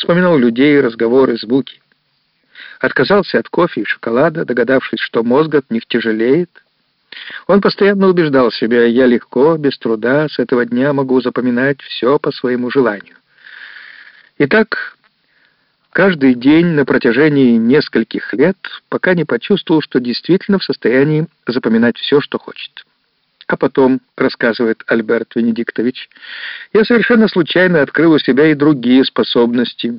вспоминал людей, разговоры, звуки. Отказался от кофе и шоколада, догадавшись, что мозг от них тяжелеет. Он постоянно убеждал себя, я легко, без труда, с этого дня могу запоминать все по своему желанию. Итак, каждый день на протяжении нескольких лет, пока не почувствовал, что действительно в состоянии запоминать все, что хочет. А потом, рассказывает Альберт Венедиктович, я совершенно случайно открыл у себя и другие способности.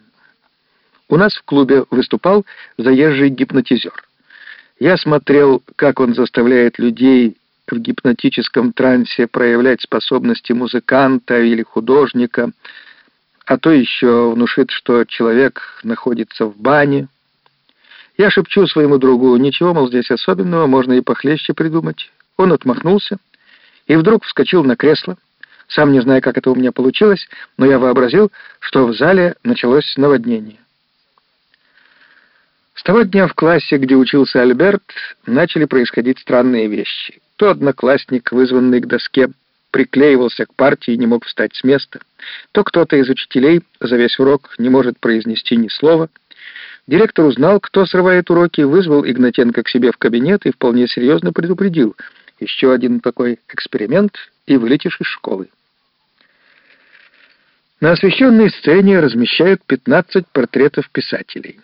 У нас в клубе выступал заезжий гипнотизер. Я смотрел, как он заставляет людей в гипнотическом трансе проявлять способности музыканта или художника, а то еще внушит, что человек находится в бане. Я шепчу своему другу, ничего, мол, здесь особенного, можно и похлеще придумать. Он отмахнулся и вдруг вскочил на кресло. Сам не знаю, как это у меня получилось, но я вообразил, что в зале началось наводнение. С того дня в классе, где учился Альберт, начали происходить странные вещи. То одноклассник, вызванный к доске, приклеивался к партии и не мог встать с места, то кто-то из учителей за весь урок не может произнести ни слова. Директор узнал, кто срывает уроки, вызвал Игнатенко к себе в кабинет и вполне серьезно предупредил — еще один такой эксперимент, и вылетишь из школы. На освещенной сцене размещают 15 портретов писателей.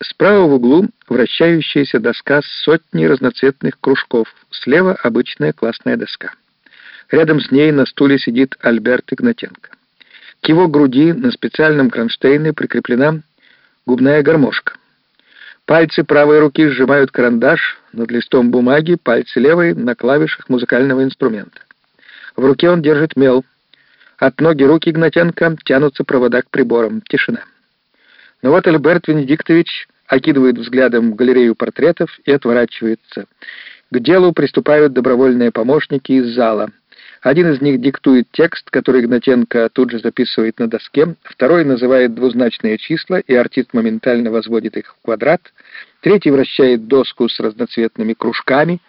Справа в углу вращающаяся доска с сотней разноцветных кружков, слева обычная классная доска. Рядом с ней на стуле сидит Альберт Игнатенко. К его груди на специальном кронштейне прикреплена губная гармошка. Пальцы правой руки сжимают карандаш над листом бумаги, пальцы левой на клавишах музыкального инструмента. В руке он держит мел. От ноги руки Игнатенко тянутся провода к приборам. Тишина. Но вот Альберт Венедиктович окидывает взглядом галерею портретов и отворачивается. К делу приступают добровольные помощники из зала. Один из них диктует текст, который Игнатенко тут же записывает на доске, второй называет двузначные числа, и артист моментально возводит их в квадрат, третий вращает доску с разноцветными кружками,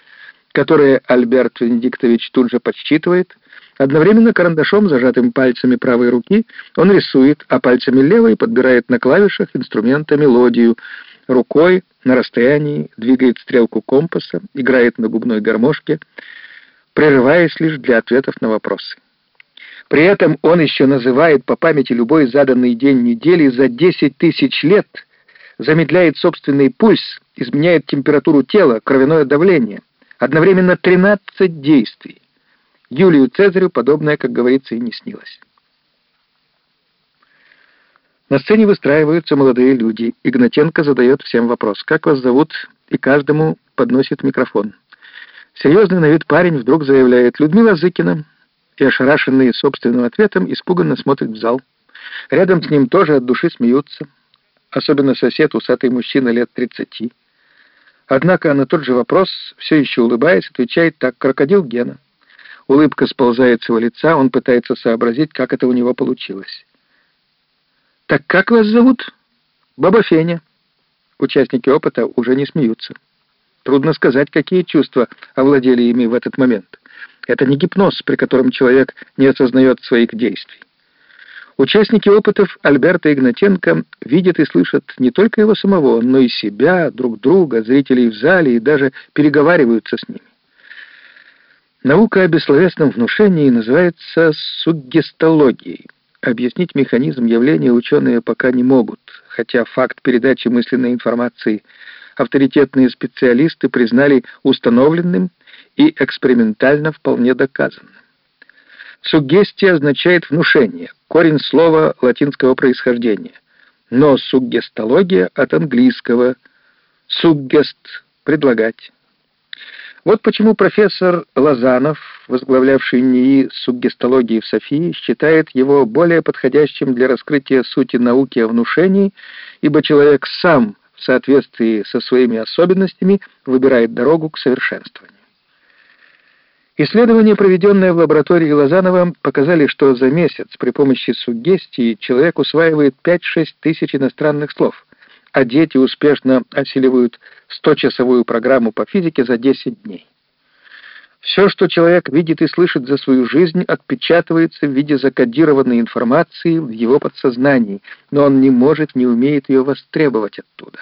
которые Альберт Венедиктович тут же подсчитывает. Одновременно карандашом, зажатым пальцами правой руки, он рисует, а пальцами левой подбирает на клавишах инструмента мелодию, рукой на расстоянии двигает стрелку компаса, играет на губной гармошке, прерываясь лишь для ответов на вопросы. При этом он еще называет по памяти любой заданный день недели за 10 тысяч лет, замедляет собственный пульс, изменяет температуру тела, кровяное давление. Одновременно 13 действий. Юлию Цезарю подобное, как говорится, и не снилось. На сцене выстраиваются молодые люди. Игнатенко задает всем вопрос «Как вас зовут?» и каждому подносит микрофон. Серьезный на вид парень вдруг заявляет «Людмила Зыкина» и, ошарашенный собственным ответом, испуганно смотрит в зал. Рядом с ним тоже от души смеются, особенно сосед, усатый мужчина лет тридцати. Однако на тот же вопрос, все еще улыбаясь, отвечает так «Крокодил Гена». Улыбка сползает с его лица, он пытается сообразить, как это у него получилось. «Так как вас зовут?» «Баба Феня». Участники опыта уже не смеются. Трудно сказать, какие чувства овладели ими в этот момент. Это не гипноз, при котором человек не осознает своих действий. Участники опытов Альберта Игнатенко видят и слышат не только его самого, но и себя, друг друга, зрителей в зале и даже переговариваются с ними. Наука о бессловесном внушении называется суггестологией. Объяснить механизм явления ученые пока не могут, хотя факт передачи мысленной информации – авторитетные специалисты признали установленным и экспериментально вполне доказанным. Суггестия означает внушение, корень слова латинского происхождения, но суггестология от английского «суггест» — «предлагать». Вот почему профессор Лазанов, возглавлявший НИИ суггестологии в Софии, считает его более подходящим для раскрытия сути науки о внушении, ибо человек сам в соответствии со своими особенностями выбирает дорогу к совершенствованию. Исследования, проведенные в лаборатории Лозанова, показали, что за месяц при помощи суггестии человек усваивает 5-6 тысяч иностранных слов, а дети успешно осиливают 100-часовую программу по физике за 10 дней. Все, что человек видит и слышит за свою жизнь, отпечатывается в виде закодированной информации в его подсознании, но он не может, не умеет ее востребовать оттуда.